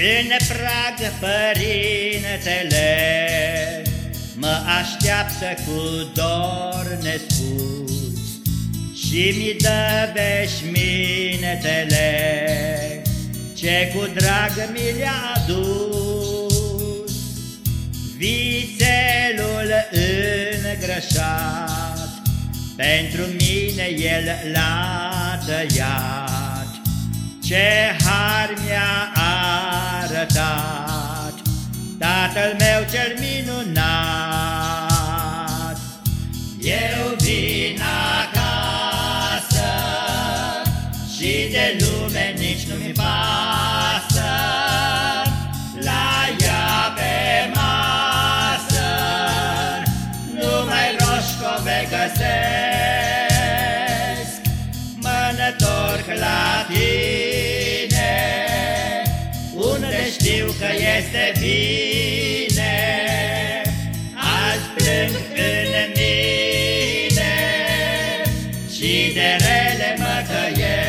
În prag părintele Mă așteaptă cu dor nespus. Și mi dă veșminetele Ce cu drag mi le-a adus. Vițelul îngrășat Pentru mine el l-a tăiat. Ce har mi-a Tatăl meu cel minunat Eu vin acasă Și de lume nici nu-mi pasă. La ea pe masă Numai roșcove găsesc. Mă întorc la tine Unde știu că este bine Și de rele mă căiesc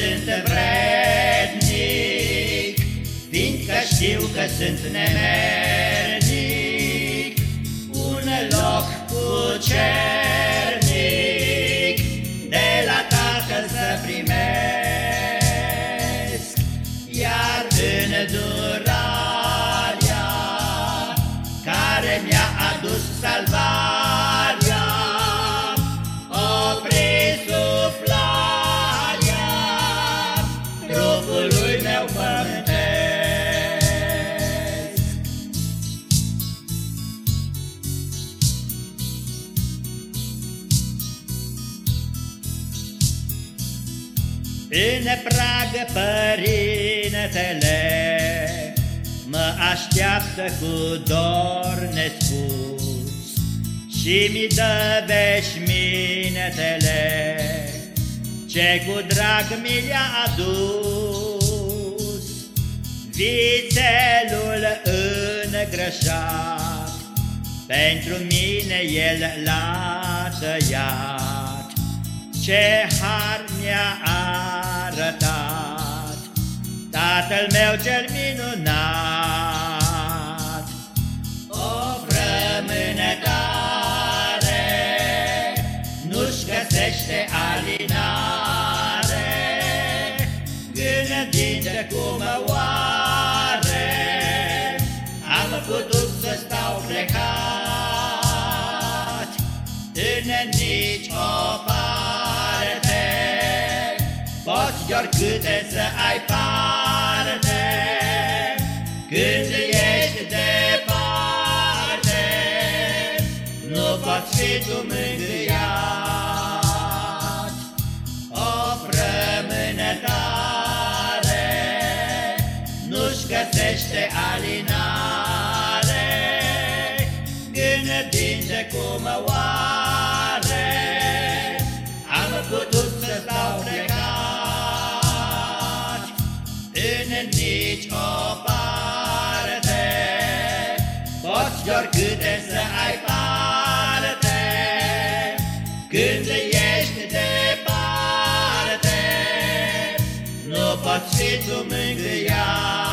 sunt vrednic, Fiindcă știu că sunt nemernic, Un loc cu cernic, De la Tatăl să primesc, Iar în durarea care mi-a adus salvarea, În prag părintele Mă așteaptă cu dor nespus. Și mi dă veșminetele Ce cu drag mi le-a adus. Vițelul îngrășat Pentru mine el l-a tăiat. Ce har mi-a arătat Tatăl meu cel minunat O frămânătare Nu-și găsește alinare. Gândind cum oare Am putut să stau plecat. În nici o oricâte să ai parte Când ești departe Nu poți fi tu mângâiat O frămânătare Nu-și găsește alinare Gândind cum oare în nici o parte. Poți de oricâte să ai parte Când ești departe. Nu poți fi tu mângâiat